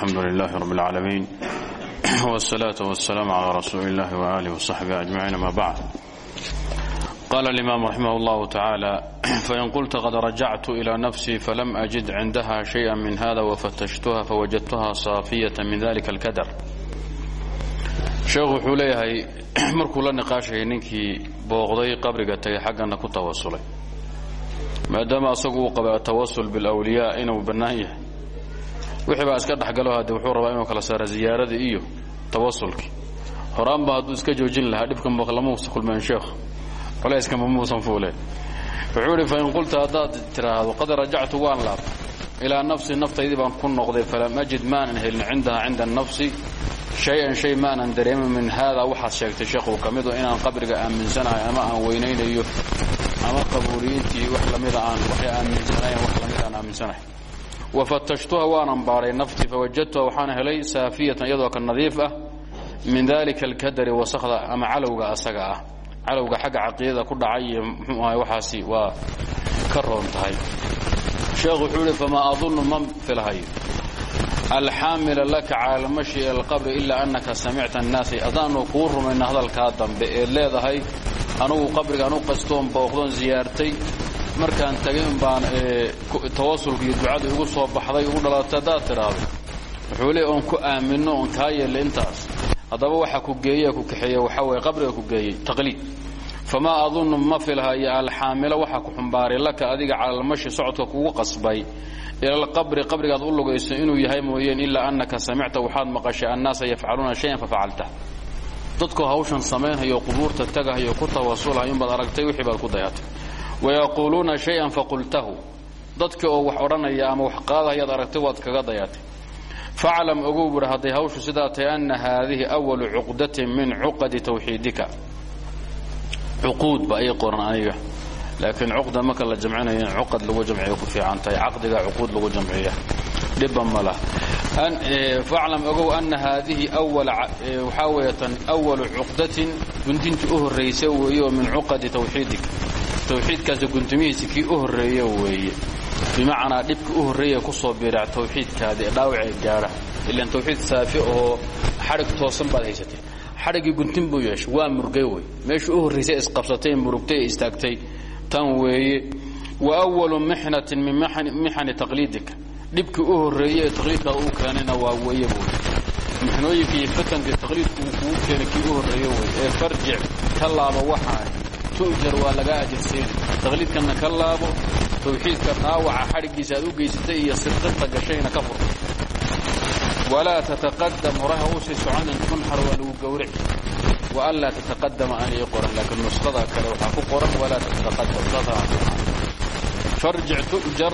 alxamdu lilahi rab اlcaalamiin wالsalaaةu waالsalaam calى rasuuli اllahi walih wصaxbihi ajmaciin ama bacd qala اlimam raximah اllahu tacaala fain qulta qad rajactu ilى nafsii falam ajid cindaha shayئa min hada wafatashtuha fawajadtuha saafiyata min dalika اlkadar sheekhu wuxuu leeyahay markuu la niqaashayay ninkii booqday qabriga tagay xaggana ku tawasulay maadaama asagu uu qabay atawasul biاlwliyaa inuu bannaan yahay wixii baa iska dhexgalo hadde wuxuu rabaa inuu kala saaro ziyaaradii iyo tawasulkii horaanba hadduu iska joojin lahaa dhibkan lamamuusa kulmeen sheekh culayskama muusan fuuleen. Wuxuu idhi fain qulta haddaad tidhaahdo qad rajactu waan laabtay. Ilaa nafsi naftaydii baan ku noqday falam ajid maanan helin cindaha cinda nafsi. Shay-an shay maanan dareemin min haada. Waxaad sheegtay sheekhu ka mido inaan qabriga aaminsanahay ama aan weynaynayo ama qabuuriyiintii wax lamida aan waxay aaminsanayn wax lamida aan aaminsanahay wafatashtuha waanan baadhay naftii fawajadtuha waxaan helay saafiyatan iyadoo ka nadiif ah min dalika alkadari wasakda ama calowga asaga ah calowga xagga caqiidada ku dhacay iyo muxuu ahay waxaasi waa ka roon tahay sheekhu wuxuu ihi famaa adunnu ma filhayo alxaamila laka cala almashi ila alqabri ilaa anaka samicta annaasi adaanu kuu rumayna hadalkaa dambe eed leedahay anugu qabrigaan u qastoon booqdoon ziyaartay markaan tagay un baan tawasulka iyo ducada igu soo baxday ugu dhalatay haddaad wuxuu leey oon ku aaminno oon kaa yeelay intaas. Haddaba waxa ku geeye ku kaxeeye waxaa weeye qabriga ku geeyey taqliid. Famaa adunnu ma filhayo alxaamila waxa ku xumbaaray laka adiga cala almashi socodka kugu qasbay. Ila alqabri qabrigaad u lugayso inuu yahay mooyeen ilaa annaka samicta waxaad maqashay annaasa yafcaluuna shayan fafacalta dadkoo hawshan samaynhayo qubuurta tagahayo ku tawasulhayo umbaad aragtay wixii baad ku dayatay wayaquuluuna shay-an faqultahu dadka oo wax odhanaya ama wax qaadahayaad aragtay waad kaga dayatay faclam ogow buhi hadday hawshu sidaa tahay anna haadihi awalu cuqdatin min cuqadi tawxiidika cuquud ba ay qoran laakiin cuqda marka la jamcinayo in cuqad lagu jamciyo ku fiican tahay. Caqdiga cuquud lagu jamciya dhibba ma lah faclam ogow anna haadihi waxaa weeye tan awalu cuqdatin gundintii u horraysa weeye oo min cuqadi tawxiidika tawxiidkaasi guntumihiisi kii u horreeye weeye. Bimacnaa dhibkii u horreeya ku soo biirac tawxiidkaadi ee dhaawacee gaadha ilaan tawxiid saafi oo xadhig toosan baad haysatay. Xadhiggii guntin buu yeeshay waa murgay wey meeshii u horraysay isqabsatay murugtay istaagtay tan weeye wa awalu mixnatin min mixani taqliidika. Dhibkii u horreeye ee taqliidkaa uu keenayna waa weeye buui mixnooyinkii iyo fatankii taqliidku uu keenay kii u horreeye wey ee farjic ka laabo waxaan tu'jar waa laga ajirsiin taqliidkanna ka laabo tawxiidka dhaawaca xadhiggiisa aad u geysatay iyo sirqinta gashayna ka fur walaa tataqadam horaha u sii soconin tunxar waa lagu gowrici wa an laa tataqadama aan ii qoran laakiin nusqada kale waxaa ku qoran walaa farjic tu'jar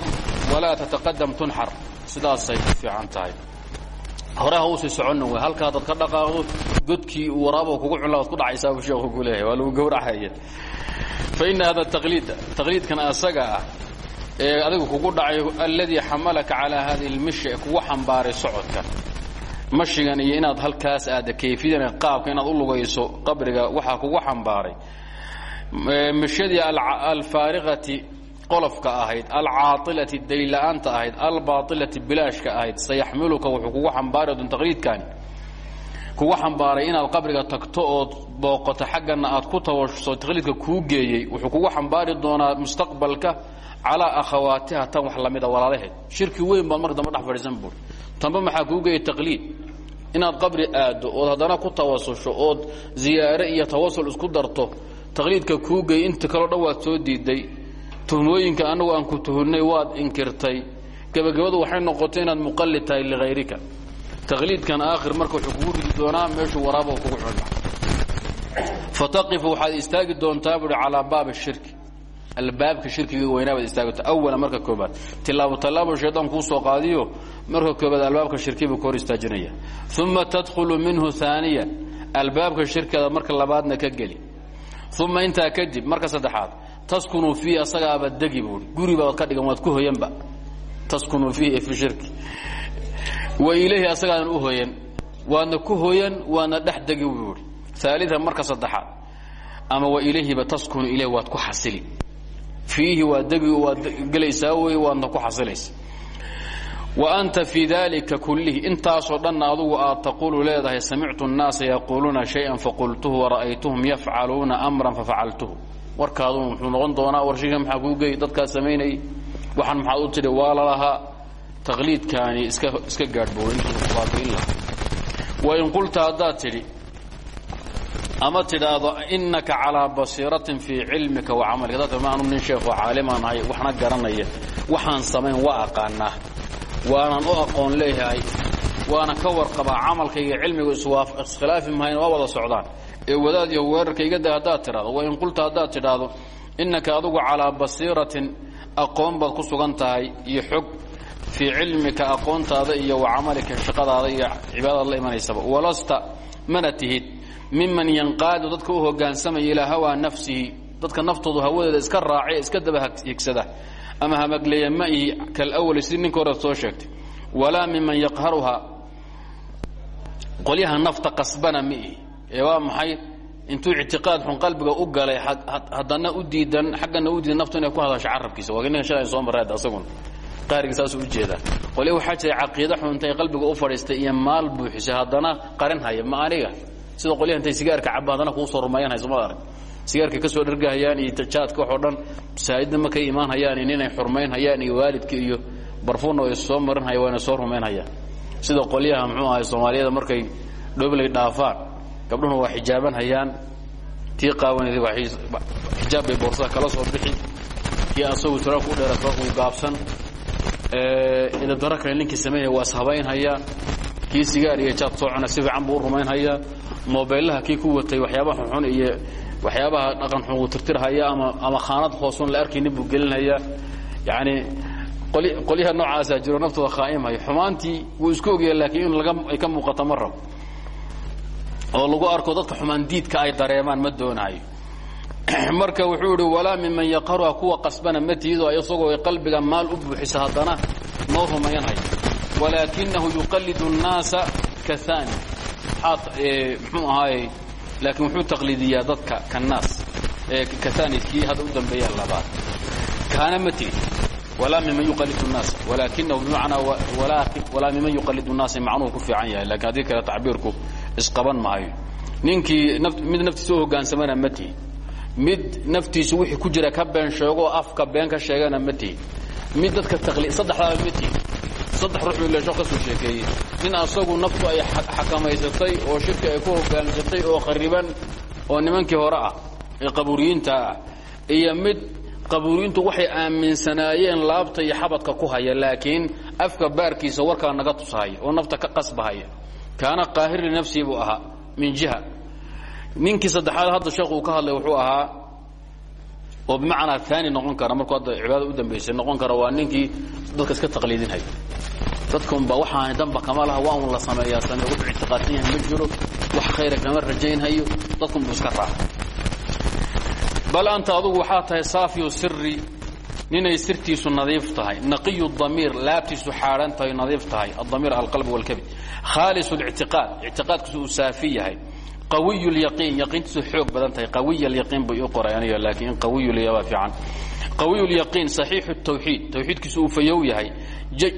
walaa tataqadam tunxar. Sidaasay ku fiican tahay. Horeha u sii soconin wey halka hadaad ka dhaqaaqdo godkii waraabo kugu cunla waad ku dhacaysaa buu sheekhu ku leeyahay waa lagu gowracaya fa ina hada taqliida taqliidkan asaga ah ee adigu kugu dhacay alladii xamalaka calaa hadihi lmishi kugu xambaaray socodka mashigan iyo inaad halkaas aadda kayfiyadan qaabka inaad u lugayso qabriga waxaa kugu xambaaray. Mishadii alfaariqati qolofka ahayd alcaailati dayla-aanta ahayd albaailati bilaashka ahayd sayaxmiluka wuxuu kugu xambaari doon taqliidkani kugu xambaaray inaad qabriga tagto ood booqato xaggana aad ku tawashuso taqliidka kuu geeyey wuxuu kugu xambaari doonaa mustaqbalka calaa akhawaatiha tan wax lamida walaalaheed. Shirki weyn baad marka dambe dhex fadhiisan buuri. Tanba maxaa kuu geeyay taqliid inaad qabri aaddo ood haddana ku tawasusho ood ziyaare iyo tawasul isku darto taqliidka kuu geeyey inta kaleo dhan waad soo diiday tuhmooyinka annagu aan ku tuhunnay waad inkirtay gebagabadu waxay noqotay inaad muqallid tahay lihayrika taqliidkan aakhir marka wuxuu kugu ridi doonaa meeshuu waraaba kugu cunla fataqifu waxaad istaagi doontaa buui calaa baabi shirki albaabka shirkiga weynaa baad istaagi doontaa awala marka koobaad tilaabo tallaabo shaydaan kuu soo qaadiyo marka koobaad albaabka shirkiya buu istaajinaya. Uma tadkhulu minhu aaniya albaabka shirkada marka labaadna ka geli. Uma intaa kadib marka saddexaad taskunu fiihi asagaaba degi buui guri baad ka dhigan waad ku hoyanba. Taskunu fiihi fi shirki. Wa ilayhi asagaadan u hoyan. Waadna ku hoyan waadna dhex degi buui aalian marka saddexaad ama wa ilayhiba taskunu ilayh waad ku xasili iihi waa degi waad gelaysaa wey waadna ku xasilaysa. Wa anta fii dalika kullihi intaasoo dhan adugu aad taquulu leedahay samictu nnaasa yaquuluuna shayan faqultuhu wara'aytuhum yafcaluuna amran fafacaltuhu warkaadu muxuu noqon doonaa warshiga maxaa kuu gey dadkaa samaynayay. Waxaan maxaad u tidhi waa lalahaa taqliidkaani iska iska gaadhboow intuu baabiin laha wain qulta haddaad tidhi ama tidhaahdo inaka calىa basiiratin fii cilmika wa camalika. Dadka maanu nin sheekoo caalimaan ahay waxna garanaya. Waxaan samayn waa aqaanaa waanan u aqoon leeyahay waana ka warqabaa camalkayga cilmiga iskhilaafi mahayna waa wada socdaan. Ee wadaad iyo weerarka iga da haddaad tidhahdo wain qulta haddaad tidhaahdo innaka adugu calaa basiiratin aqoon baad ku sugan tahay iyo xog fii cilmika aqoontaada iyo wa camalika shaqadaada iyo cibaadadaad la imanaysaba walasta mana tihid miman yanqaadu dadka u hogaansamaya ilaa hawaa nafsihi dadka naftoodu hawadeeda iska raace iska daba higsada ama hamagleeya ma ihi kalawali sidii ninka hore soo sheegtay. Walaa miman yaqharuhaa qolyaha nafta qasbana ma ihi maxay? Intuu ictiqaad xun qalbiga u galay haddana u diidan xaggana u diidan naftu inay ku hadasho carabkiisa. Waa ninka shalay soo marreed asaguna qaariga saasuu u jeedaa qolya waxaa jira caqiida xun intay qalbiga u fadhiistay iyo maal buuxisay. Haddana qarin haya ma sida qolyaha intay sigaarka caba haddana kuusoo rumeeyan hayso ma arag. Sigaarka ka soo dhargahayaan iyo jaadka waxoo dhan masaajidda markay imaan hayaan ninay xurmayn hayaan iyo waalidka iyo barfuunna ay soo marin haya waana soo rumayn hayaan sida qolyaha muxuu ahay soomaaliyada markay dhoblay dhaafaan gabdhuhuna waa xijaaban hayaan tii qaawanayday waa xijaab bay boorsada kala soo bixi. Kii asagu suraanku u dheera uu gaabsan. Idabdaro kale ninkii samaynaya waa ishabayn hayaa kii sigaar iyo jaad soo cuna si fiican buu u rumayn hayaa mobaylaha kii ku watay waxyaabaha xunxun iyo waxyaabaha dhaqan xun uu tirtirhaya ama ama khaanad hoosun la arkaynin buu gelinhayaa. Yacni qolyaha noocaasaa jiro naftooda khaa'imhaya xumaantii wuu isku ogyahay laakiin in laga ay ka muuqato ma rabo. Oo lagu arko dadka xumaan diidka ay dareemaan ma doonayo marka wuxuu idhi walaa miman yaqharuha kuwa qasbana ma tiido isagoo qalbiga maal u buuxisa haddana noo rumayanhayo walaakinahu yuqallidu الnaasa kaani mxuu ahaaye laakiin wuxuu taqliidiyaa dadka kanaas kaani kii hadda u dambeeya labaad kaana ma tiid walaa miman yuqalid الnaas walaakinahu bimacnaa walaa miman yuqalid الnaasa macnuhu ku fiican yahay lakin haddii kale tacbiirku isqaban maayo ninkii mid naftiisa u hogaansamana ma tihi mid naftiisu wixii ku jira ka been sheegoo afka been ka sheegana ma tihi mid dadka taqli saddexdaaba ma tihi saddex ruux buu leesho ka soo sheekeeyey. Nin asagu naftu ay xakamaysatay oo shirki ay ku hogaansatay oo khariban oo nimankii hore ah ee qabuuriyiinta ah iyo mid qabuuriyiintu waxay aaminsanaayeen laabta iyo xabadka ku haya laakiin afka baarkiisa warkaa naga tushaya oo nafta ka qasbahaya. Kaana qaahir linafsihi buu ahaa min jiha. Ninkii saddexaad hadda sheekhu uu ka hadlay wuxuu ahaa oo bimacnaa aani noqon kara markuu hadda cibaadada u dambaysay noqon kara waa ninkii dadka iska taqliidinhaya dadkaunba waxaani danba kama laha waa un la sameeyaa same wuxuu ictiqaadsan yahay ma jiro wax khayra kama rajaynhayo dadkunbuu iska raaca bal anta adugu waxaa tahay saafiyu siri ninay sirtiisu nadiif tahay naqiyu damiir laabtiisu xaadhan tahay nadiif tahay adamiir alqalb walkabid khaalis اlictiqaad ictiqaadkiisu uu saafi yahay awiyyiin yaiintiisu xoog badan tahay. Awiyyiin bay u qoray aniga laakiin awiyba iican awiyyiin saxiixu tawxiid. Tawxiidkiisu uu fayow yahay.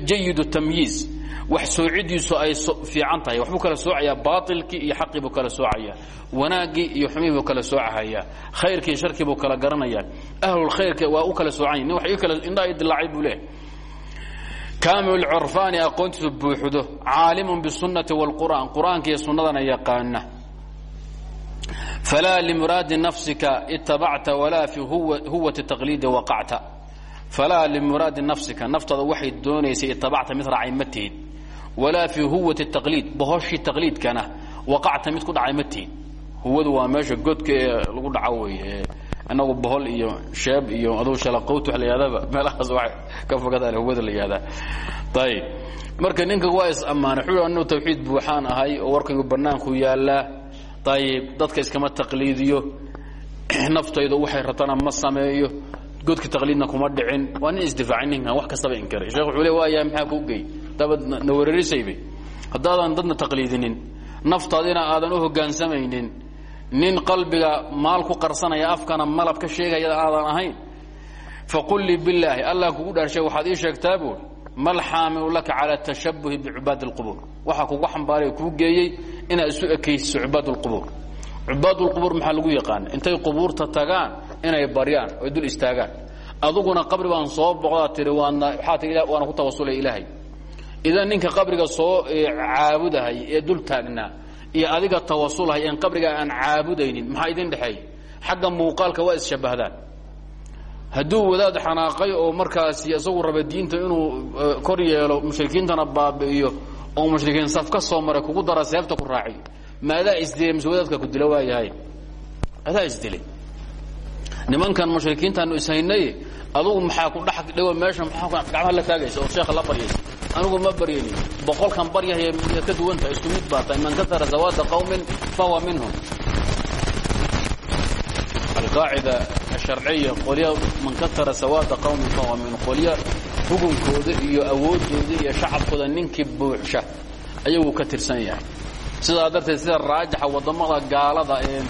Jayidu tamyiiz. Wax soocidiisu ay fiican tahay. Waxbuu kala soocayaa. Baailkii iyo xaqii buu kala soocayaa. Wanaaggii iyo xumihii buu kala soocahayaa. Khayrkii iyo sharkii buu kala garanayaa. Ahlulkhayrka waa u kala soocanya nin wax indhaha i dilaacay buu leehay kaamilu curfaani aqoontiisu buuxdo. Caalimun bisunati wاlqur'an qur'aanka iyo sunnadana yaqaana falaa limuraadi nafsika itabacta walaa fi huwati taqliidi waqacta falaa limuraadi nafsika naftaada waxay doonaysay itabacta mid raacay ma tihid walaa fii huwati taqliid bohoshii taqliidkana waqacta mid ku dhacay ma tihid huwadu waa meesha godka ee lagu dhaco wey inagu bohol iyo sheeb iyo aduu shalaqowt wa la yidhahdaba meelahaas wa ka fogada huwada la yihahdaa ayib marka ninka waa is ammaanay xuu anu tawxiid buuxaan ahay oo warkaygu banaanku yaalaa ayib dadka iskama taqliidiyo naftaydu waxay rabtana ma sameeyo godka taqliidna kuma dhicin. Waa nin isdifaacay ninkan wax kastaba inkiray wuxuu le waaya maxaa kuu gey? Daabad na wererisaybe haddaadan dadna taqliidinin naftaadina aadan u hogaansamaynin nin qalbiga maal ku qarsanaya afkana malab ka sheegaya aadan ahayn. Faqul lii bilaahi allah kugu dhaarshay waxaad ii sheegtaa buuri mal xaamilu laka cala tashabuhi bicubaadi اlqubuur waxaa kugu xambaaray kuu geeyey inaad isu ekaysiso cubaad اlqubuur cubaad اlqubuur maxaa lagu yaqaana intay qubuurta tagaan inay baryaan oy dul istaagaan. Aduguna qabri baan soo boqdaa tihi waana waxaa tii waana ku tawasulay ilaahay. Idan ninka qabriga soo caabudahay ee dul taagnaa iyo adiga tawasulahay en qabriga aan caabudaynin maxaa idin dhexeeya xagga muuqaalka waa isshabahdaan hadduu wadaad xanaaqay oo markaasi isagu raba diinta inuu kor yeelo mushrikiintana baabi'iyo oo mushrikiin saf ka soo maray kugu dara seefta ku raaciyo ma adaa isdilay mise wadaadka ku dila waayahay adaa isdilay nimankan mushrikiintaanu ishaynay adugu maxaa ku dhex dhigo meesha maxaa gacmaha la taagaysa oo sheekha la baryaysa anigu ma baryaynin boqolkan baryahaya miyaad ka duwan tahay isku mid baa tahay. Man kasara zawaada qawmin fahuwa minhum. Alqaacida asharciya qolya man kasara sawaada qawmin fahuwa minhum qolya hugunkooda iyo awoodooda iyo shacabkooda ninkii buuxsha ayaguu ka tirsan yahay. Sidaa darteed sida raajixa waddamada gaalada ee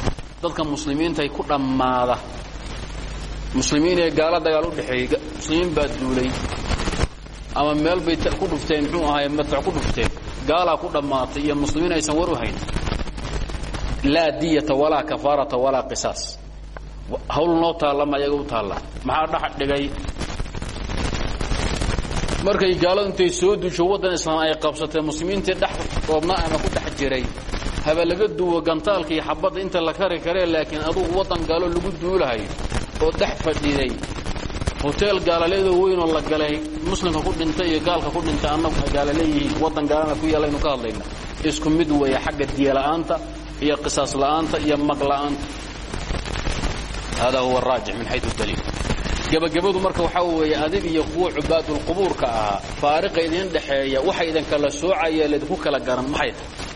dadka muslimiinta ku dhammaada muslimiin ee gaala dagaal u dhexeeyey muslimiin baa duulay ama meel bay ku dhufteen muxuu ahaay madfac ku dhufteen gaalaa ku dhammaatay iyo muslimiin aysan war u hayn. Laa diyata walaa kafaarata walaa qisaas hawl noo taalla ma ayaga u taalla. Maxaa dhex dhigay? Markay gaaladu intay soo duusho waddan islaam ay qabsatee muslimiintii dhex roobna ama ku dhex jiray. Haba laga duwo gantaalka iyo xabadda inta la kari karee laakiin adugu waddan gaalo lagu duulahayo oo dhex fadhiday hoteel gaalaleedoo weynoo la galay muslimka ku dhintay iyo gaalka ku dhintay annagu ay gaala leeyihiin waddan gaalana ku yaalaynu ka hadlayna. Isku mid weeye xagga diyala'aanta iyo qisaas la'aanta iyo mag la'aanta hada huwa araajix min xayu daliil gebagabadu marka waxaa weeye adig iyo kuwa cubaadulqubuurka ahaa faariqa idin dhexeeya waxa idinkala soocaya laydinku kala garan maxay tahay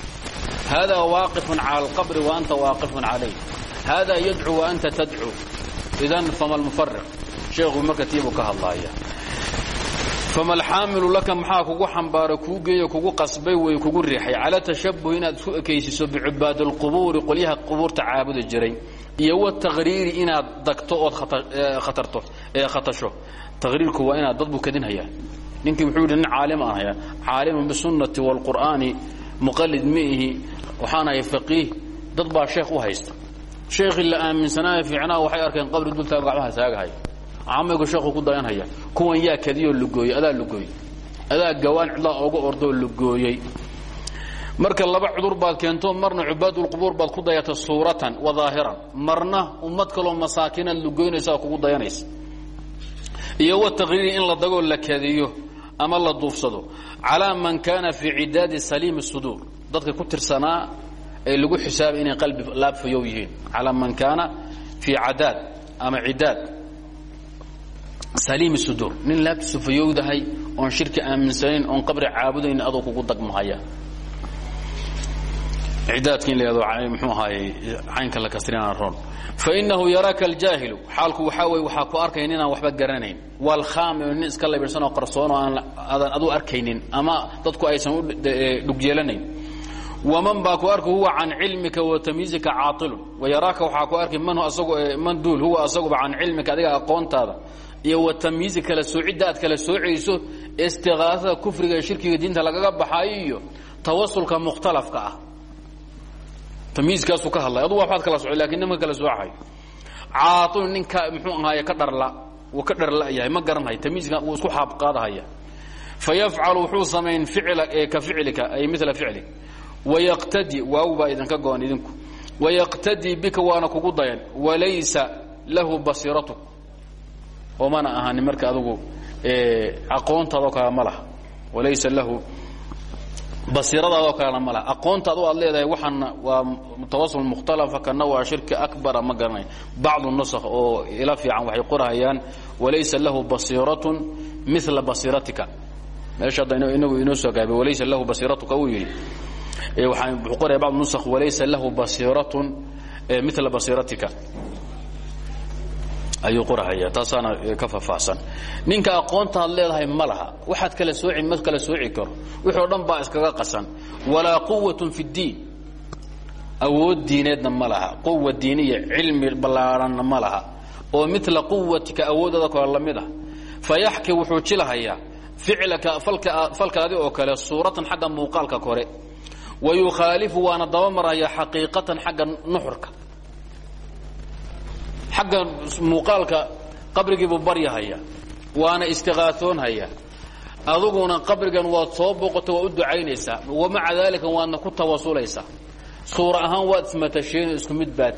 hada waaqifun cala alqabri wa anta waaqifun calayh hada yadcu wa anta tadcu idan fama lmufariq sheekhu marka tiibuu ka hadlaaya fama alxaamilu laka maxaa kugu xambaara kuu geeyo kugu qasbay wey kugu riixay. Cala tashabuh inaad isku ekaysiso bicubaadi alqubuuri qolyaha qubuurta caabudi jiray iyo wataqriiri inaad dagto ood khatarto ee khatasho. Taqriirku waa inaad dad buu kadinhayaa ninkii wuxuu yidhi nin caalim aan hayaa. Caalimun bisunnati waalqur'aani muqallid ma ihi waxaan ahay faqiih dad baa sheekh u haysta. Sheekhii la aaminsanaayo fiicnaa waxay arkeen qabri dultaa gacmaha taagahay camaygu sheekhu ku dayanhaya. Kuwan yaa kadiyoo lugooyey adaa lugooyey adaa gawaan cidlaa ooga ordoo lugooyey marka laba cudur baad keento marna cubaadulqubuur baad ku dayata suuratan wa daahiran marna ummad kaloo masaakinaad lugoynaysaa kugu dayanaysa. Iyo wa taqriiri in la dagoo la kadiyo ama la duufsado. Calaa man kaana fii cidaadi saliimi suduur. Dadka ku tirsanaa ee lagu xisaabay inay qalbi laabfayow yihiin. Calaa man kaana fii cadaad ama cidaad saliimi suduur nin laabtiisu fayowdahay oon shirki aaminsanayn oon qabri caabudayn adoo kugu dagmahaya. Cidaadki in la yado mxuu ahaayey caynka la kasrinana roon. Fainahu yaraaka aljaahilu. Xaalku waxaa weye waxaa ku arkaya ninaan waxba garanayn. Waalkhaamilu nin iska labiirsanoo qarsoonoo aan aadan adu arkaynin ama dadku aysan u dhugyeelanayn waman baa ku arki huwa can cilmika wa tamyiizika caailun wayaraaka waxaa ku arki man man duul huwa asaguba can cilmika adiga aqoontaada iyo wa tamyiizi kala soocidda aad kala soocayso istiqaasada kufriga shirkiga diinta lagaga baxaayo iyo tawasulka mukhtalafka ah. Tamyiizkaasuu ka hadlay. Adugu waxbaad kala soco laakiin nimanka kala soocayo caailun ninka muxuu ahaaye ka dharla wuu ka dharla yahay ma garanhay tamyiizka wuu isku xaabqaadahaya fayafcalu wuxuu samayn ficla ka ficlika ay mila ficlik wayaqtadi waaw baa idinka go-an idinku. Wayaqtadii bika waana kugu dayan walaysa lahu basiiratuk oo mana ahani marka adugu aqoontaadoo kale ma laha. Walaysa lahu basiiradaadoo kalena ma laha. Aqoonta adu aad leedahay waxaana waa tawasul mukhtalafa kana waa shirki akbara ma garanay bacdu nusakh oo ila fiican waxay qorahayaan walaysa lahu basiiratun mila basiiratika. Meesha hadda inagu inoo soo gaabay walaysa lahu basiiratuka uu yidhi wuxuu qoraya bacd nusakh walaysa lahu basiiratun mila basiiratika ayuu qorahaya taasaana ka faahfaahsan. Ninka aqoontaad leedahay ma laha. Waxaad kala sooci ma kala sooci karo. Wixii o dhan baa iskaga qasan. Walaa quwatun fi ddiin awood diineedna ma laha. Quwa diiniya cilmi ballaadhanna ma oo mila quwatika awoodada kale la mid ah. Fayaxki wuxuu jilahayaa. Falkaadi oo kale suuratan xagga muuqaalka kore. Wa yukhaalifu waana dabamaraya xaqiiqatan xagga xagga muuqaalka qabrigiibuu baryahaya waana istiqaaoonhaya aduguna qabrigan waad soo boqota waa u ducaynaysaa. Wamaca daalika waadna ku tawasulaysaa. Suura ahaan waad ismatasheen isku mid baa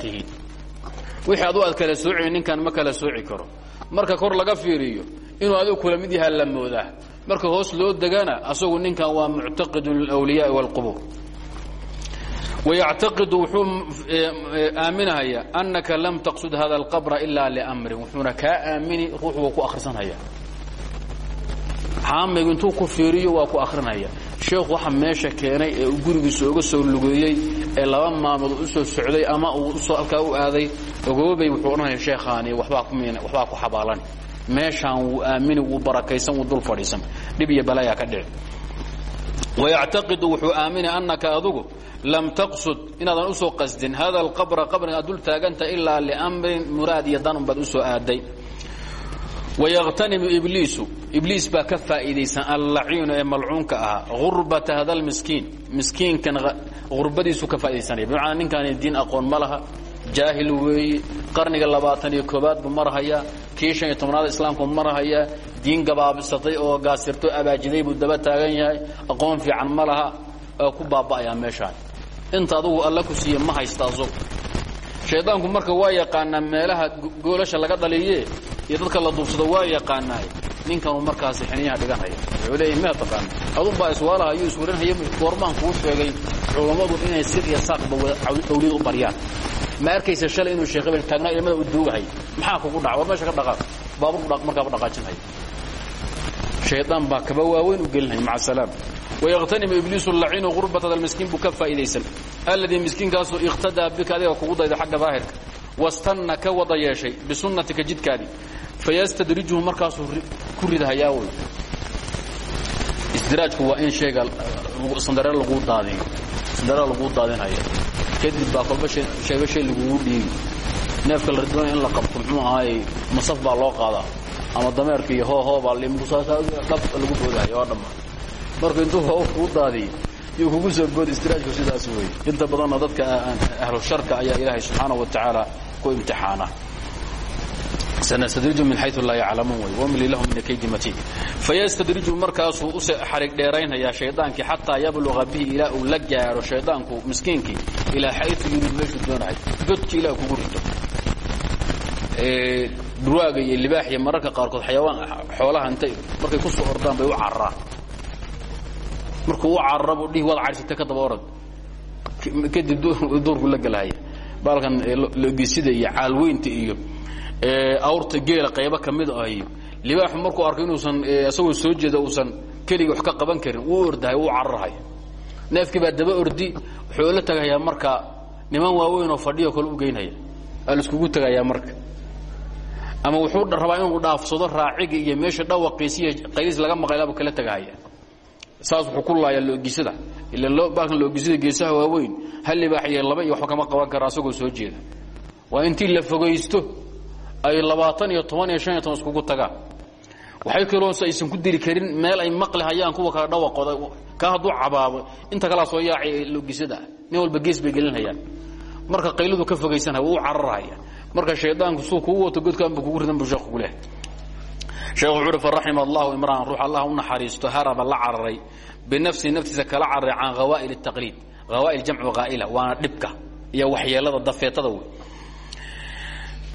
wixii adu aad kala soocin ninkan ma kala sooci karo. Marka kor laga fiiriyo inuu adigu kula mid yahaa la moodaa. Marka hoos loo degana asagu ninkan waa muctaqidu lilwliyaai wاlqubuur wayactaqidu wuxuu aaminahaya annaka lam taqsud hada alqabra ilaa liamrin wuxuuna kaa aamini ruuxu waa ku akhrisanhaya xaamaygu intuu ku fiiriyo waa ku akhrinaya sheekhu waxa meesha keenay ee uu gurigiisa oga soo lugeeyey ee laba maalmood u soo socday ama uu u soo halkaa u aaday ogoobay wuxuu odhanaya sheekhaani waxbaa ku xabaalan meeshaan wuu aamini wuu barakaysan wuu dul fadhiisan dhib iyo balaayaa ka dhici wayactaqidu wuxuu aamini annaka adugu lam taqsud inaadan u soo qasdin hada alqabra qabriga aad dul taaganta ilaa liamrin muraad iyo dan unbaad u soo aaday wayaqtanimu ibliisu ibliis baa ka faa'iidaysan allaciinu ee malcuunka ahaa gurbata hada lmiskiin miskiinkan gurbadiisu ka faa'idaysanaya bimacnaa ninkaani diin aqoon ma laha jaahil weeye qarniga labaatan iyo koobaad buu marhayaa kii shan iyo tobnaad islaamku marhayaa diin gabaabsatay oo gaasirto abaajiday buu daba taagan yahay aqoon fiican ma ku baaba'ayaa meeshaan. Inta adugu alla ku siiye ma haysta asug marka waa yaqaanaa meelaha goolasha laga dhaliye iyo dadka la duubsado waa yaqaanaay ninkanuu markaasi xiniyaha dhiganhaya wuxuu leeyahy mee taqaana adunbaa iswaalaha ayuu iswarinhaya goormaan kuu sheegay culammadu inay sir iyo saaqba awliyad u baryaan ma arkaysa shalay inuu sheekh hebel taagnaa ilmada u duugahay maxaa kugu dhaca? War meesha ka dhaqaaq baaburku markaaba dhaqaajinhaya shaydaan baa kaba waaweyn u gelinhaya maca salaam. Wayaqtanimu ibliisu laciinu gurbata miskiin buu ka faa'iidaysan. Alladii miskiinkaasoo iqtadaa bika adiga kugu dayda xagga daahirka. Wastanna ka wada yeeshay bisunnatika jidkaadii fayastadrijuhu markaasuu ku ridahayaa wey isdiraajku waa in shayga sandare laguu daadiyo sandare laguu daadinhaya kadib baa kolba sheega shay lagugu dhiibi. Neefka la doonaya in la qabto muxuu ahaayey masaf baa loo qaadaa. Ama dameerka iyo hoo hoo baa dhab lagu boodahaya waa dhammaan. Marka intuu hoo kuu daadiyo yuu kugu soo boodi istiraajku sidaas weeye. Inta badanna dadka ahlu sharka ayaa ilaahay subxaanahu wa tacaala ku imtixaana sanastadriju min xayu laa yaclamuun wey wamli lahum min kaydi matiin fayastadriju markaasuu u xarig dheeraynhayaa shaydaankii xataa yabluga bihi ilaa uu la gaaro shaydaanku miskiinkii ilaa xayu yurid meeshuu doonahay godki ilaa kugu rito durwaaga iyo libaax iyo mararka qaarkood xayawaan xoolaha intay markay ku soo ordaan bay u cararaan markuu u cararabo dhihi waad carsita ka daba orad kadib duurku la gelahaya baalkan logisida iyo caalweynta iyo awrta geela qaybo ka mid ah iyo libaaxu markuu arko inuusan isagoo soo jeeda uusan keligii wax ka qaban karin. Wuu ordahay wuu cararhaya neefkii baa daba ordi wuxuu la tagayaa marka niman waaweyn oo fadhiyo kale u geynhaya aa la iskugu marka. Ama wuxuu rabaa inuu dhaafsado raacigi iyo meesha dhawaqiisi iyo qaydiis laga maqlaybuu kala tegahaya saas wuxuu ku laayaa loogisada ila baalkan loogisada geesaha waaweyn. Hal libaax iyo laba iyo waxba kama qaban kara asagoo soo jeeda. Waa intii la fogaysto ay labaatan iyo toban iyo shan iyo toban iskugu tagaan waxay kaloos aysan ku diri karin meel ay maqli hayaan kuwa kale dhawaqooda ka hadduu cabaabo inta kalaa soo yaacay loogisada nin walba gees bay gelinhayaan marka qaylidu ka fogaysanha wuu cararhaya marka shaydaanku suu kugu wato godkaanbu kugu ridan buu sheekhu ku lehay sheekhu wuxu uhi faraxima allahu imra'an ruux allah u naxariisto haraba la cararay. Binafsihi naftiisa kala cararay can hawaa'il الtaqliid hawaa'il jamcu haa'ila waana dhibka iyo waxyeelada dafeetada wey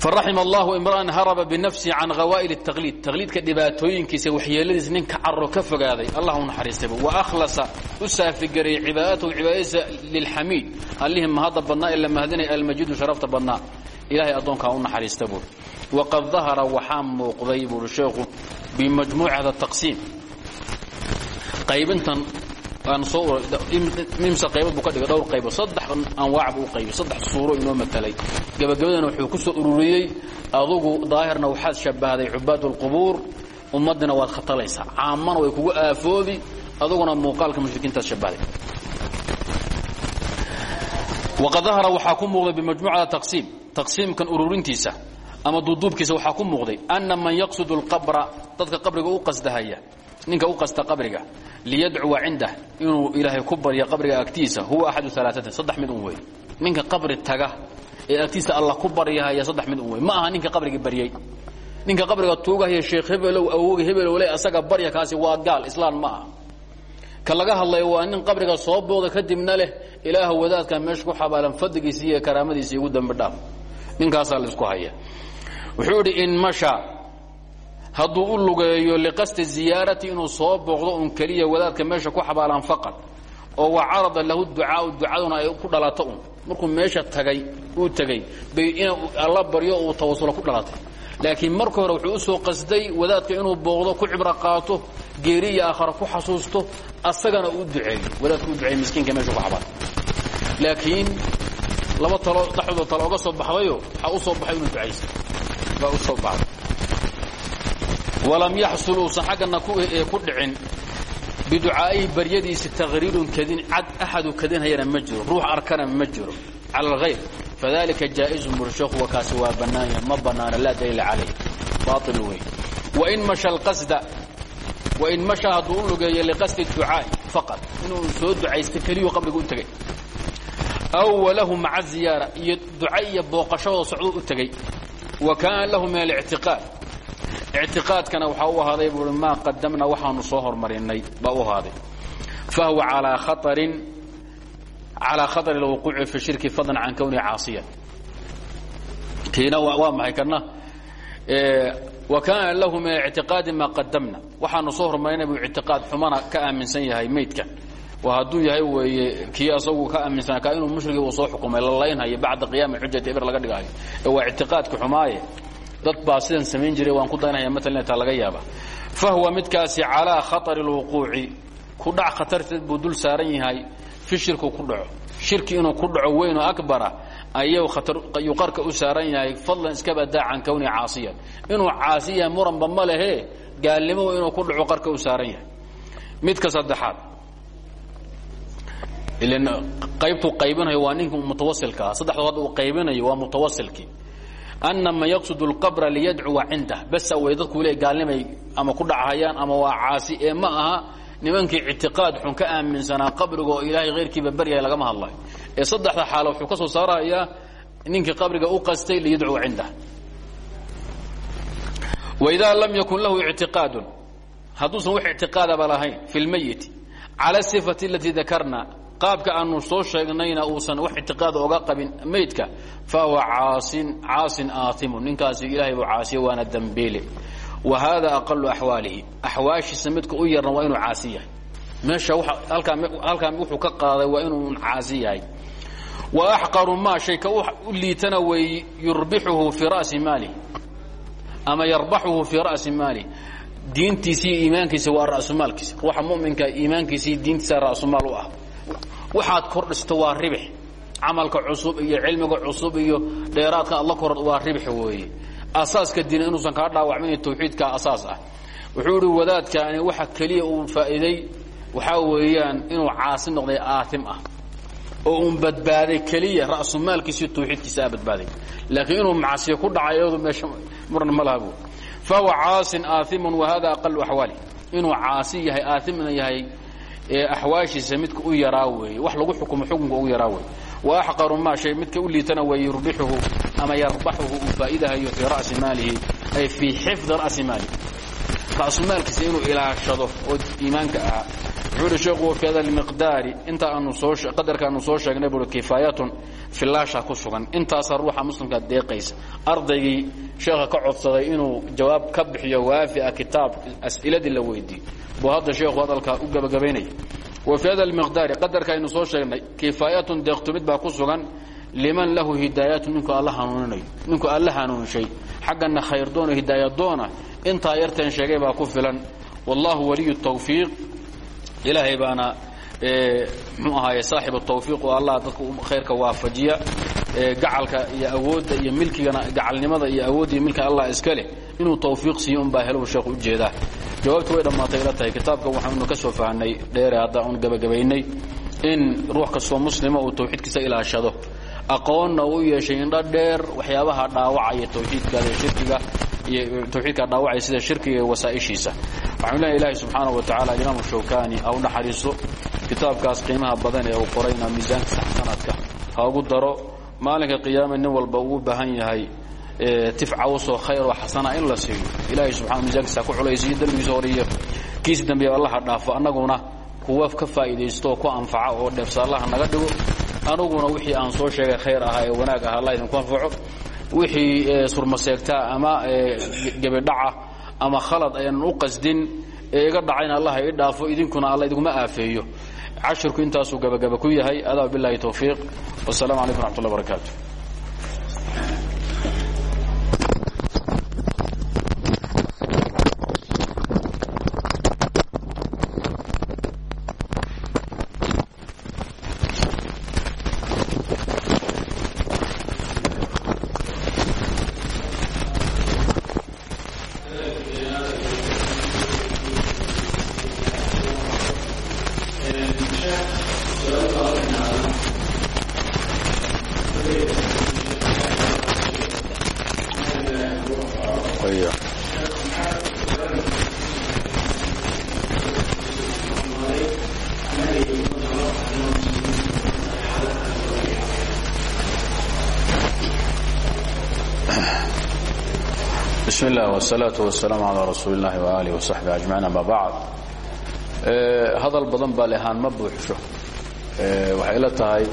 faraxima allahu imra'an haraba binafsihi can hawaa'il الtaqliid taqliidka dhibaatooyinkiisa waxyeeladiisa nin ka carro ka fogaaday allah u naxariistaybu wa akhlasa u saafigareeyey cibaadatahu cibaadadiisa lilxamiid allihii mahadda badnaa ee la mahadinaya almajiidu sharafta badnaa ilahay addoonkaa u naxariista buuri waqad dahara waxaa muuqday buuri sheekhu bimajmuuci hada taqsiim qaybintan imse qaybad buu ka dhigay dhowr qaybood saddex anwaac buu u qaybay saddex suuro inoo matalay. Gabagabadana wuxuu ku soo ururiyey adugu daahirna waxaad shabbahday cubaad اlqubuur ummaddina waad khatalaysaa caamana way kugu aafoodi aduguna muuqaalka mushrikiintaad shabbahday waqad dahara waxaa ku muuqday bimajmuucada taqsiim. Taqsiimkan ururintiisa ama duuduubkiisa waxaa ku muuqday ana man yaqsud اlqabra dadka qabriga u qasdahaya ninka u qasta qabriga liyadcuwa cindah inuu ilaahay ku baryo qabriga agtiisa huwa axadu alaaatan saddex mid un wey ninka qabri taga ee agtiisa allah ku baryahaya saddex mid un wey ma aha ninka qabrigii baryey. Ninka qabriga tuugahaya sheekh hebelow awogi hebelow le asaga barya kaasi waa gaal islaan ma aha. Ka laga hadlayo waa nin qabriga soo booda kadibna leh ilaaha wadaadka meesha ku xabaalan fadligiisa iyo karaamadiisa igu dambi dhaaf. Ninkaasaa la isku haya. Wuxuu idhi in masha hadduu u lugeeyo liqasdi ziyaarati inuu soo booqdo un keliya wadaadka meesha ku xabaalan faqad. Oo wa carada lahu ducaau ducaduna ay ku dhalato un markuu meesha tagay uu tegey bay ina alla baryo uu tawasulo ku dhalatay. Laakiin marka hore wuxuu soo qasday wadaadka inuu booqdo ku cibro qaato geeri iyo ku xasuusto asagana uu duceeyo wadaadka u duceey miskiinka meesha ku xabaan laakiin laba talo dhexdooda talo oga soo baxdayo waxaa u soo baxay inuu ducaysta baa u soo baxday walam yaxsul uusan xaggana ku dhicin. Biducaa'ihi baryadiisi taqriirun kadin cad axadu kadinhayana ma jiro ruux arkana ma jiro. Cala alhayr fadalika jaa'izun bursheekhu wa kaasi waa bannaanya ma bannaana laa daliila calayh. Baail wey wain masha alqasda wain masha hadduu u lugeeyo liqasdi ducaa'i faqad inuu soo ducaysta keliyuu qabriga u tegey aw walahu maca ziyaara iyo duca iyo booqashadoo socduu u tegey wa kaana lahu min alictiqaad ictiqaadkana waxaa u ahaaday buu i maa qadamna waxaanu soo hormarinay baa u ahaaday. fahuwa alaa khaarin calaa khaطari اlwuquuci fi shirki fadlan can kowni caasiyan kiina waa maxay kana wa kaana lahu min ictiqaadi maa qadamna waxaanu soo hormarinay buu ictiqaad xumana ka aaminsan yahay meydka waa hadduu yahay weeye kii asagu ka aaminsanaa kaa inuu mushrigi uu soo xukumay la laynhayo bacda qiyaami xujati ibr laga dhigaayo ee waa ictiqaadka xumaaye dad baa sidan samayn jiray waan ku daynaya maalan taa laga yaaba. Fahuwa midkaasi calaa khaطari اlwuquuci ku dhac khatarteed buu dul saaran yahay fi ku dhaco. Shirki inuu ku dhaco weyn oo akbara ayuu ayuu qarka u yahay fadlan iska badaa can kowni caasiyan. Inuu caasi yahay muranba lehe gaalnimo inuu ku dhaco qarka u yahay. Midka saddexaad. Ilan qaybtuu qaybinayo waa ninka mutawasilka ah. Uu qaybinayo waa mutawasilkii ana man yaqsud اlqabra liyadcuwa cindah basa way dadkuu le gaalnimay ama ku dhachayaan ama waa caasi ee ma aha nimankii ictiqaad xun ka aaminsanaa qabriga oo ilaahay hayrkiiba baryaya lagama hadlayo ee saddexda xaalo wuxuu ka soo saarayaa ninkii qabriga u qastay liyadcuwa cindah waidaa lam yakun lahu ictiqaadun hadduusan wax ictiqaadaba lahayn fi lmayiti cala sifati alatii dakarna qaabka aanu soo sheegnayna uusan wax ictiqaada oga qabin maydka fahuwa caasin caasin aaimu ninkaasi ilaahay buu caasiye waana dambeele wa hada aqalu axwaalihi. Axwaashiisa midka u yarna waa inuu caasi yahay. Meesha halkaa wuxuu ka qaaday waa inuu caasi yahay. Wa axqaru maa shayka u liitana way yurbixuhu fii ra'si maalihi ama yarbaxuhu fii ra'si maalihi diintiisa iyo iimaankiisa waa ra'sumaalkiisa ruuxa muminka iimaankiisa iyo diintiisa ra'sumaal u ah waxaad kordhisto waa ribix camalka cusub iyo cilmiga cusub iyo dheeraadka adla kor waa ribix weeye. Asaaska diina inuusan kaa dhaawacmin tawxiidka asaas ah. Wuxuu ihi wadaadkaani waxa keliya uu faa'iiday waxaa weeyaan inuu caasi noqday aatim ah oo uun badbaaday keliya ra'sumaalkiisa iyo tawxiidkiisa aa badbaaday. Laakiin inuu macsiyo ku dhacay iyadu meesha marna ma laha bu fahuwa caasin aaimun wahada aqalu axwaali inuu caasi yahay aaimna yahay axwaashiisa midka u yaraa weeye wax lagu xukumo xukunka ugu yaraa weeye. Wa axqaru maa shay midka u liitana way yurbixuhu ama yarbaxuhu uu faa'idahayo fii ra'si maalihi ay fii xifdi ra'si maalihi. Ra'sumaalkiisa inuu ilaashado oo iimaanka ahaa wuxuu uhi sheekhu wa fi hada lmiqdaari inta aanu soo qadarka aanu soo sheegnay buui kifaayatun filaasha ku sugan. Intaasaa ruuxa muslimka deeqaysa. Ardaygii sheekha ka codsaday inuu jawaab ka bixiyo waafi'a kitaab as'iladii la weydiiyo buu hadda sheekhu hadalkaa u gebagabaynaya wa fii hada lmiqdaari qadarka aynu soo sheegnay kifaayatun deeqtumid baa ku sugan liman lahu hidaayatu ninku alla hanuuninayo ninku alla hanuunshay xaggana khayrdoona hidaayadoona intaa yarteen sheegay baa ku filan. Wallahu waliyu tawfiiq. Ilaahay baana mxuu ahaaye saaxib tawfiiq oo allah dadka khayrka waafajiya. Gacalka iyo awoodda iyo milkigana gacalnimada iyo awoodda iyo milka allah iska leh. Inuu tawfiiq siiyo unbaa heluu sheekhu u jeedaa jawaabtu way dhammaatay ila tahay. Kitaabka waxaanu ka soo fahanay dheere hadda un gebagabaynay in ruux kastoo muslima uu tawxiidkiisa ilaashado. Aqoonna uu yeeshay indho dheer waxyaabaha dhaawacaya tawxiidka iyo shirkiga iyo tawxiidka dhaawacaya sida shirkiga iyo wasaa'ishiisa. Waxaan leeyahay ilaahay subxaanahu wa tacaala imaamu shawkani ha u naxariiso kitaabkaas qiimaha badan ee uu qorayna miisaanka saxsanaadka ha ugu daro maalinka qiyaama nin walba uu u baahan yahay tif cawsoo khayr oo xasana in la siiyo. Ilaahay subxana miisaankiisa ha ku culaysiyo dembigiisa horiyo kiis dambiya allaha dhaafo annaguna kuwa ka faa'iidaysto oo ku anfaca oo dheefsa allaha naga dhigo. Anuguna wixii aan soo sheegay khayr ahaa ee wanaag aha allah idinku anfaco. Wixii surmaseegtaa ama gebidhaca ama khalad aynan u qasdin ee iga dhacayna allah ii dhaafo idinkuna alla idinguma aafeeyo. Cashirku intaasuu gabagaba ku yahay. Adaa bilahi towfiiq wasalaamu calaykum raxmat ullah barakaatu bismi illah wsalaatu wasalaamu calaa rasuuli illahi waaalih wasaxbi ajmaciin ama bacd hadal badan baa lehaan ma buuxsho. Waxay la tahay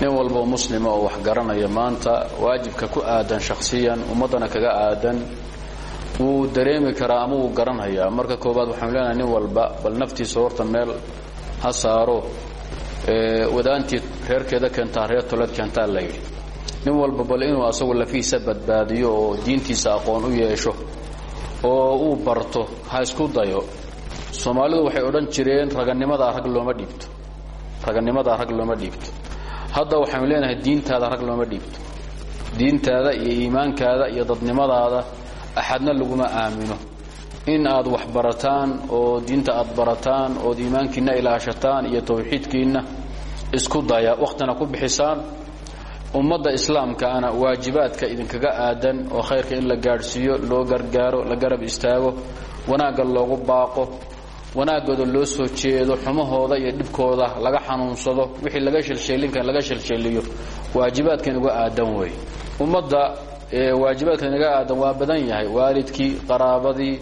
nin walboo muslima oo wax garanaya maanta waajibka ku aadan shakhsiyan ummaddana kaga aadan wuu dareemi karaa ama wuu garanhayaa marka koowaad waxaanu leenahay nin walba bal naftiisa horta meel ha saaro. Wadaantii reerkeeda keentaa reer toleed keentaa la yidhi nin walba bal inuu asagu lafihiisa badbaadiyo oo diintiisa aqoon u yeesho oo uu barto ha isku dayo. Soomaalidu waxay odhan jireen raganimadaa rag looma dhiibto. Raganimadaa rag looma dhiibto. Hadda waxaanu leenahay diintaada rag looma dhiibto. Diintaada iyo iimaankaada iyo dadnimadaada axadna laguma aamino. In aad wax barataan oo diinta aad barataan ood iimaankiinna ilaashataan iyo tawxiidkiinna isku daya wakhtina ku bixisaan ummadda islaamkaana waajibaadka idinkaga aadan oo khayrka in la gaadhsiiyo loo gargaaro la garab istaago wanaagga loogu baaqo wanaagooda loo soo jeedo xumahooda iyo dhibkooda laga xanuunsado wixii laga shelsheelinka laga shelsheeliyo waajibaadka inuga aadan wey ummadda waajibaadka inaga aadan waa badan yahay. Waalidkii qaraabadii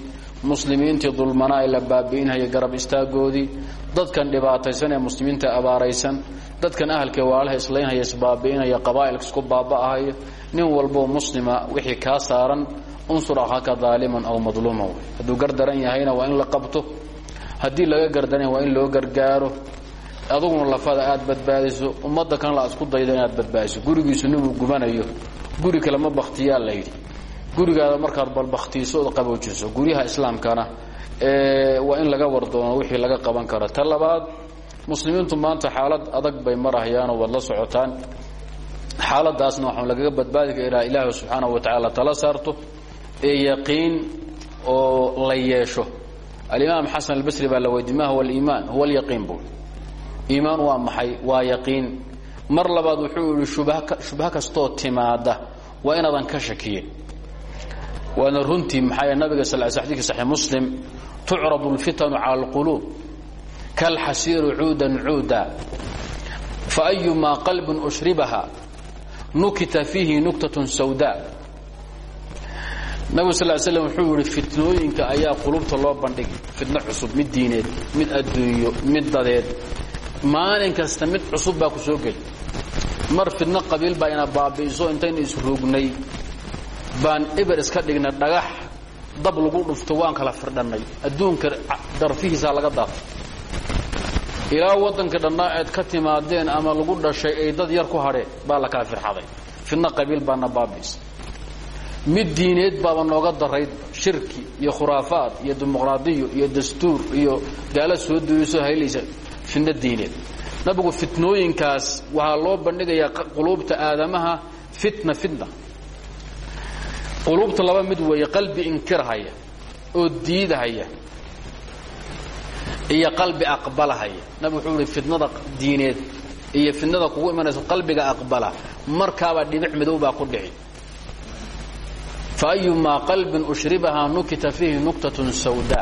muslimiintii dulmanaa ee la baabi'inhaya garab istaagoodii dadkan dhibaataysan ee muslimiinta abaaraysan dadkan ahalkee waalaha islaynhaya isbaabi'inaya qabaa'ilka isku baaba'ahaya nin walboo muslima wixii kaa saaran unsur ahaaka daaliman aw madluuman. Wey gardaran yahayna waa in la qabto. Haddii laga gardaran waa in loo gargaaro. Aduguna lafada aad badbaadiso ummadda kan la isku dayda inaad badbaadiso. Gurigiisu ninuu gubanayo guri kale ma baktiyaa la gurigaada markaad balbaktiiso ood qaboojiso guryaha islaamkana waa in laga wardoono wixii laga qaban karo. Ta muslimiintu maanta xaalad adag bay marahayaanoo waad la socotaan. Xaaladaasna waxaan lagaga badbaadi karaa ilaahi subxaanahu wa tacala tala saarto ee yaqiin oo la yeesho. Alimaam xasan albasri baa la weydiy ma huwa aliimaan? Huwa alyaqiin buu iimaan waa maxay? Waa yaqiin. Mar labaad wuxuu yihi shubha kastoo timaada waa inaadan ka shakiyin. Waana runtii maxaa nabiga sal xadidki saxii muslim tucradu اlfitanu cala اlquluub kalxasiiru cuudan cuuda faأyumaa qalbin ushribaha nukita fiihi nuktaة sawda. Nabigu sal slam wuxuu yihi fitnooyinka ayaa qulubta loo bandhigi fitno cusub mid diineed mid adduunyo mid dadeed. Maalin kasta mid cusub baa ku soo geli. Mar fitno qabiil baa ina baabi'iso intaynu isruugnay baan eber iska dhigna dhagax dab lagu dhufto waan kala firdhannay. Adduunka darfihiisaa laga daafay ilaa waddanka dhannaa eed ka timaadeen ama lagu dhashay ay dad yar ku hadheen baa la kala firxaday. Fidno qabiil baana baabi'isa mid diineed baaba nooga daraydba shirki iyo khuraafaad iyo dimuqraadiyo iyo dastuur iyo gaala soo duuyiso haylaysa fidno diineed. Nabigu fitnooyinkaas waxaa loo bandhigayaa quluubta aadamaha fitna fitna quluubta laba mid weeye qalbi inkirhaya oo diidahaya iyo qalbi aqbalahaya. Nabigu wuxuu ihi fitnada diineed iyo fitnada kugu imanayso qalbiga aqbala markaabaa dhibic midow baa ku dhici. Faayumaa qalbin ushribahaa nukita fiihi nuktatun sawda.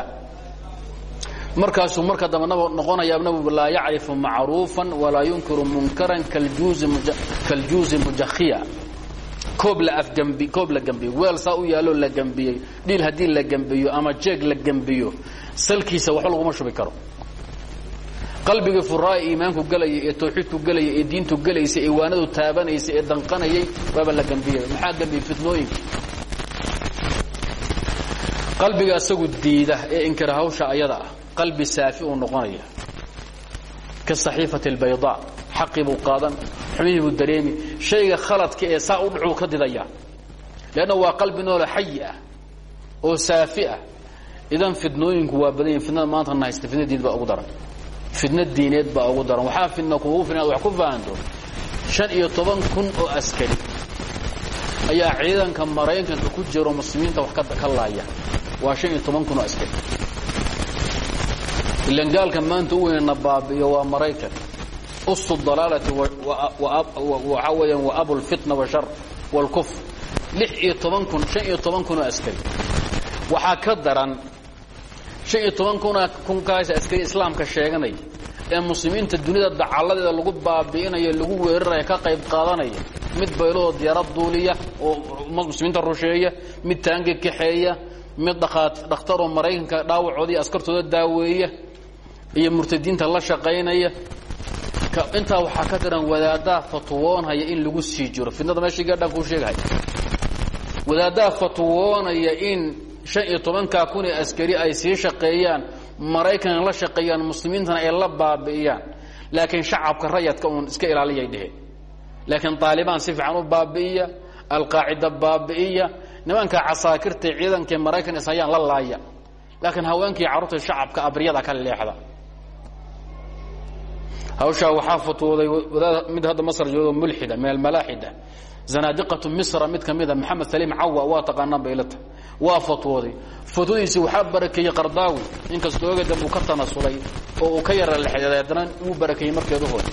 Markaasuu marka dambe noqonayaa nabigu laa yacrifu macruufan walaa yunkiru munkaran kaljuuzi mujakhiya. Koob la gembiyo weel saa u yaaloo la gembiyey dhiil haddii la gembiyo ama jeeg la gembiyo salkiisa waxba laguma shubi karo. Qalbigii furaa ee iimaanku gelaya ee tawxiidku gelaya ee diintu gelaysa ee waanadu taabanaysa ee danqanayay waaba la gembiyay maxaa gembiyey fitnooyinka. Qalbiga isagu diida ee inkira hawsha ayada ah qalbi saafi uu noqonaya. Ka saxiifati albaydaa xaqii buu qaadan xumihii buu dareemi. Shayga khaladka ee saa u dhucuu ka didaya. Leanna waa qalbi noolo xayi ah oo saafi ah idan fidnooyinku waa badan yihiin fidnada maanta na haysta fidna diid baa ugu daran. Fidna diineed baa ugu daran. Waxaa fidna kuugu filan ad wax ku fahanto. Shan iyo toban kun oo askari ayaa ciidanka maraykanka ku jiro muslimiinta wax ka laaya. Waa shan iyo toban kun oo askari. Ilan gaalka maanta u weynna baabi'iyo waa maraykan. Usu dalaalati waxaa weeyaan wa abulfitna washar wاlkufr lix iyo toban kun shan iyo toban kun oo askari. Waxaa ka daran shan iyo toban kuna kunkaas askari islaamka sheeganaya ee muslimiinta dunida dacalladeeda lagu baabi'inaya lagu weeraraya ka qayb qaadanaya mid baylahoo diyaarad duuliya oo muslimiinta rusheeya mid taangi kaxeeya mid dhakhtaroo maraykanka dhaawacoodii askartooda daaweeya iyo murtadiinta la shaqaynaya. Intaa waxaa ka daran wadaaddaa fatwoonhaya in lagu sii jiro. Fidnada meeshii gaadhaan kuu sheegahay wadaaddaa fatwoonaya in shan iyo tobankaa kun ee askari ay sii shaqeeyaan maraykan la shaqeeyaan muslimiintana ay la baabi'iyaan. Laakiin shacabka rayadka uun iska ilaaliyay dheheen laakiin taalibaan si fiican u baabi'iya alqaacida baabi'iya nimanka casaakirta ciidankae maraykan ishayaan la laaya. Laakiin haweenkii carruurta shacabka abriyada ka leexda. Hawshaa waxaa fatwooday mid hadda masr joogo mulxida min almalaaxida zanaadiqatu misra mid ka mida maxamed saliim cawa waa taqaanaan baylata waa fatwooday fatwadiisi waxaa barakeeyey qardaawi. Inkastoo oga dambe uu ka tanasulay oo uu ka yara lexdeeday haddana wuu barakeeyey markeedu hore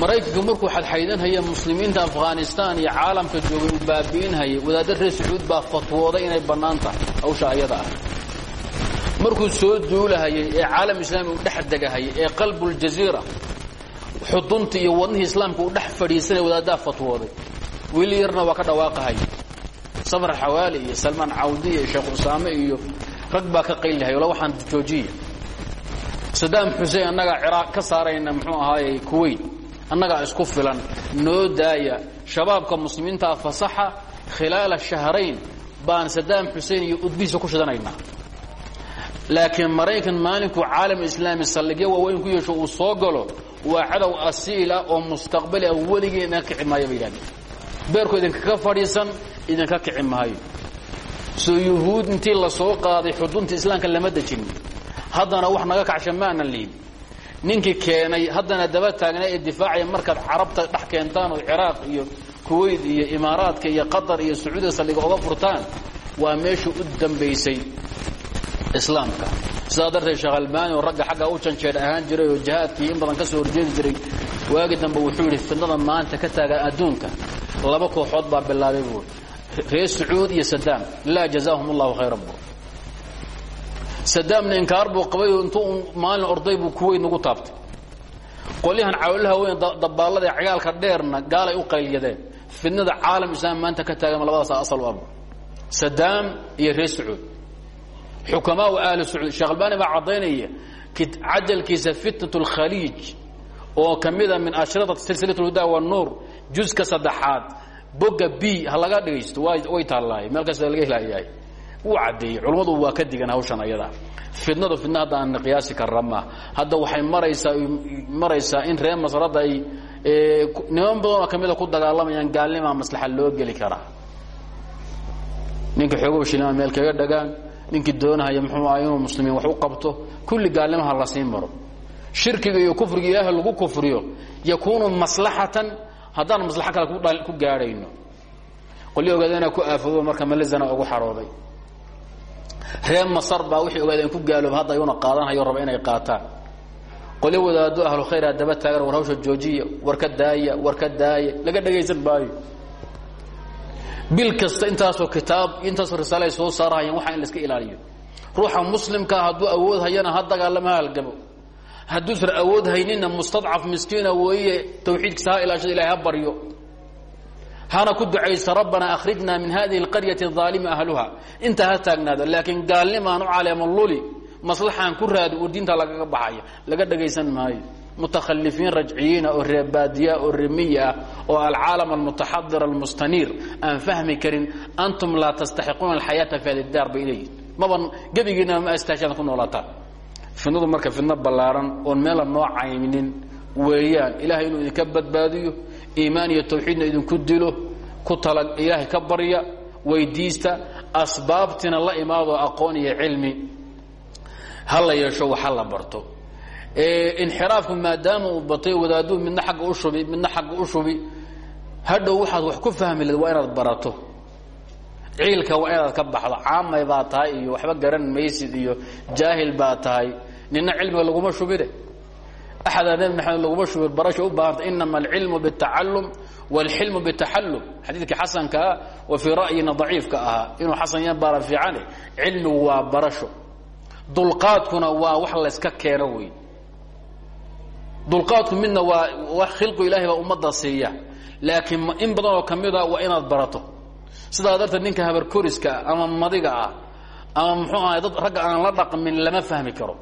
maraykanku markuu xadxaydanhaya muslimiinta afghanistan iyo caalamka joogay uu baabi'inhayay. Wadaadda reer sacuud baa fatwooday tahay ah. Markuu soo duulahayay ee caalam islaami uu dhex degahayay ee qalbuljaziira xudunta iyo wadnihii islaamka uu dhex fadhiisanaya wadaaddaa fatwooday. Wiili yarna waa ka dhawaaqahaya safar xawaali iyo salmaan cawdi iyo sheekh usaame iyo rag baa ka qaylihay ola waxaan joojiya. Sadaam xusein annagaa ciraaq ka saarayna muxuu ahaaye kuwayt annagaa isku filan noo daaya. Shabaabka muslimiintaa fasaxa khilaala shahrayn baan sadaam xusein iyo udbihiisa ku shidanaynaa. Laakiin maraykan maalinkuu caalam islaami saldhigyo waaweyn ku yeesho uu soo galo waa cadow asiila oo mustaqbali ah weligii idinka kici maayo bay yidhahdeen. Beerku idinkaga fadhiisan idinka kici maayo. Soo yuhuud intii la soo qaaday xudunta islaamka lama dejin. Haddana wax naga kacsha maanan lihin ninkii keenay haddana daba taagnaa ee difaacaya markaad carabta dhex keentaan oo ciraaq iyo kuwayt iyo imaaraadka iyo qatar iyo sacuudiya saldhiga oga furtaan waa meeshii u dambaysay islaamka sidaa darteed sheekh albaani oo ragga xagga u janjeer ahaan jiray oo jihaadkii in badan ka soo horjeedi jiray waagi dambe wuxuu yidhi fidnada maanta ka taagan adduunka. Laba kooxood baa bilaabay buuri reer sacuud iyo sadaam laa jazaahum allahu khayran buur sadaamna inkaar buu qabay intuu maalin orday buu kuweyn ugu taabtay. Qolyahan cawlaha weyn dabaallada cagaalka dheerna gaalay u qayliyadeen. Fidnada caalam islaam maanta ka taagan labadaas asal u abu sadaam iyo reer sacuud xukamaa ahlu sacuud sheekh albani baa caddaynaya cajalkiisa fitnat اlkhaliij oo ka mida min ashriطat silsilat اlhuda wالnuur juska saddexaad boga b ha laga dhagaysto way taallaaye meel kasta laga helayahay wuu caddeeyey culummadu waa ka digan hawshan ayada fidnadu fidna hadda aan qiyaasi karra maaha hadda waxay maraysaa maraysaa in reer masradda ay niman badanoo ka mida ku dagaalamayaan gaalnimaa maslaxa loo geli karaa ninka xoogow shilima meel kaga dhagaan ninkii doonahaya muxuu aha inuu muslimiin wax u qabto kulli gaalnimaha la sii maro. Shirkiga iyo kufriga ilaahay lagu kufriyo yakuunu maslaxatan haddaan maslaxo kale ku gaadhayno. Qolii ogaadeenaa ku aafoobo marka malizana ugu xarooday. Reer masar baa wixii ogaadeen ku gaalooba hadda ayuuna qaadanhayo raba inay qaataan. Qoli wadaado ahlu khayra daba taagan war hawsha joojiya war ka daaya war ka daaya laga dhagaysan maayo bil kasta intaasoo kitaab intaasoo risaale ay soo saarahayaan waxaa in la iska ilaaliyo. Ruuxa muslimkaa hadduu awood hayana ha dagaalama halgamo hadduusan awood haynina mustadcaf miskiina weeye tawxiidkiisa ha ilaashada ilahay ha baryo. Hana ku ducayso rabbana akhrijna min hadihi اlqaryati aalimi ahluha. Intaa ha taagnaado laakiin gaalnimaan u caleemo luli maslaxaan ku raadi uu diinta lagaga baxaya laga dhagaysan maayo mutakhalifiin rajciyiina oo reebaadiya oo remiyi ah oo alcaalam almutaxadir almustaniir aan fahmi karin antum laa tastaxiquuna alxayaata fi hadi daar bay leeyihiin maban gebigiina ma astaashaan ku noolaataan. Fidnadu marka fidno ballaaran oon meela noo cayminin weeyaan ilahay inuu idinka badbaadiyo iimaan iyo tawxiidna idinku dilo ku tala ilaahay ka barya weydiista asbaabtina la imaado aqoon iyo cilmi. Ha la yeesho waxa la barto inxiraafku maadaama uu batay wadaaduu midna agga u shubi midna xagga u shubi hadhow waxaad wax ku fahmi lahed waa inaad barato. Ciilka waa inaad ka baxdo caamay baa tahay iyo waxba garan maysid iyo jaahil baa tahay. Nina cilmiga laguma shubine axadaa nebi maxamed laguma shubin barasha u baahanta inama alcilmu biاtacalum wاlxilmu bitaxallum xadiidkii xasankaa wa fii ra'yina daciifka ahaa. Inuu xasan yan baara fiicane cilmigu waa barasho. Dulqaadkuna waa wax layska keeno wey dulqaadku midna waa khilqu ilahay baa ummadda siiya. Laakiin in badan oo ka mida waa inaad barato. Sidaa darteed ninka habarkoriska ah ama madiga ah ama muxuu ahay dad ragga aan la dhaqmin lama fahmi karo.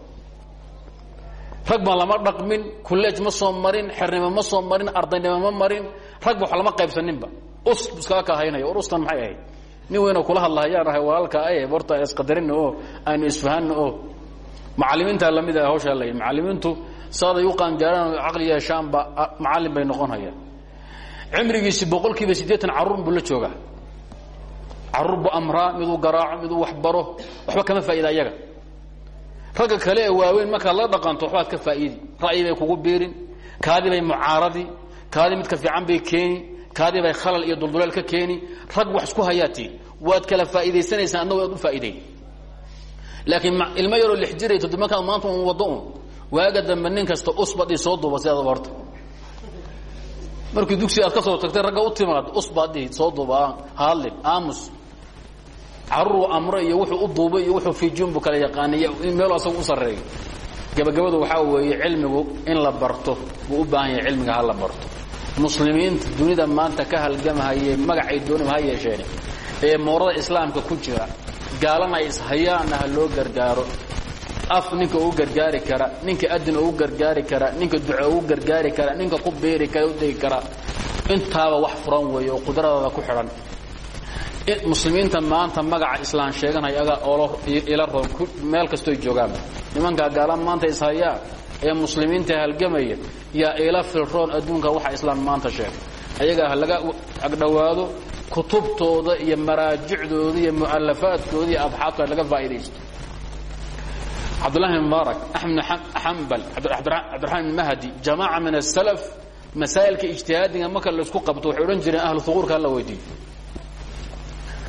Rag baan lama dhaqmin kulleej ma soo marin xernimo ma soo marin ardaynimo ma marin. Ragba wax lama qaybsaninba. Us iskaga kahaynaya or ustan maxay ahayd? Nin weynoo kula hadlahayaan ahay walaalka ay horta isqadarina oo aynu isfahanna oo macallimiintaa la mid ah hawshaa la macallimiintu saaday u qaangaaraan caqli yeeshaanba macallin bay noqon hayaan. Cimrigiisi boqol kiiba siddeetan carruur buu la joogaa. Carruur bu amraa miduu garaaco miduu waxba kama faa'ida ayaga kale waaweyn markaad la dhaqanto waxbaad ka faa'iidi. Ra'yi kugu biirin kaadii bay mucaaradi kaadii midka fiican bay keeni kaadii bay khalal iyo dulduleel ka keeni. Rag wax isku hayaatii waad kala faa'iidaysanaysaa adna waad u faa'iidayn laakiin ilmo yaroo lix toddobankaa maanta un waaga dambe nin kasta usbadii soo duuba si adaba horta markii dugsi aad ka soo tagtay ragga u timaad usbadii soo duuba hadlin aamus. Carruur amro iyo wuxuu u duubay iyo wuxuu fiijinbu kala yaqaaniy meelu asagu u sarreeyo gabagabadu waxaa weeye cilmigu in la barto buu u baahan yahay cilmiga ha la barto. Muslimiinta dunida maanta ka halgamahaye magacay doonima ha yeesheen ee moorada islaamka ku jira gaalana ay ishayaanna ha loo gargaaro af ninka ugu gargaari kara ninka adin ugu gargaari kara ninka duco ugu gargaari kara ninka ku beeri kara udegi kara intaaba wax furan weeye oo qudradaada ku xidhan. Muslimiinta maanta magaca islaan sheeganaya aga ila roon meel kastooy joogaan. Nimankaa gaala maanta ishayaan ee muslimiinta halgamaya yaa ila filroon adduunka waxa islaam maanta sheegay. Ayagaa laga agdhowaado kutubtooda iyo maraajicdooda iyo mu'alafaadkooda iyo abxaadkooda laga faa'idaysto cabdullahi bn mubaarak axmed xambal cabdiraxmaan mahdi jamaaca min asalaf masaa'ilka ijtihaadiga marka la isku qabto waxay odhan jireen ahlu huquurka hala weydiiyo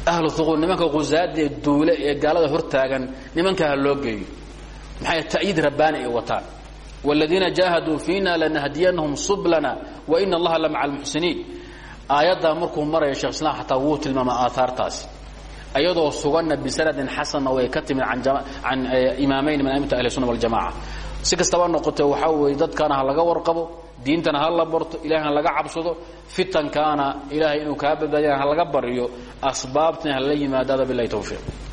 ahlu huquur nimanka khusaada ee duule ee gaalada hortaagan nimanka loo geeyo. Maxay ta'yiid rabbaani ay wataan? Wاladiina jaahaduu fiina lanahdiyanahum sublana waina allaha la maca almuxsiniin aayaddaa markuu maraya shekh islam xataa wuu tilmaama aahaartaasi ayadoo suganna bisanadin xasanna way ka timid can imaamayn min aimata ahli sunna waljamaca si kastaba noqotee waxaa weeye dadkana ha laga warqabo diintana ha la barto ilahna laga cabsado fitankaana ilaahay inuu kaa badbaadiyana ha laga baryo asbaabtana hala yimaadada bilahi tawfiiq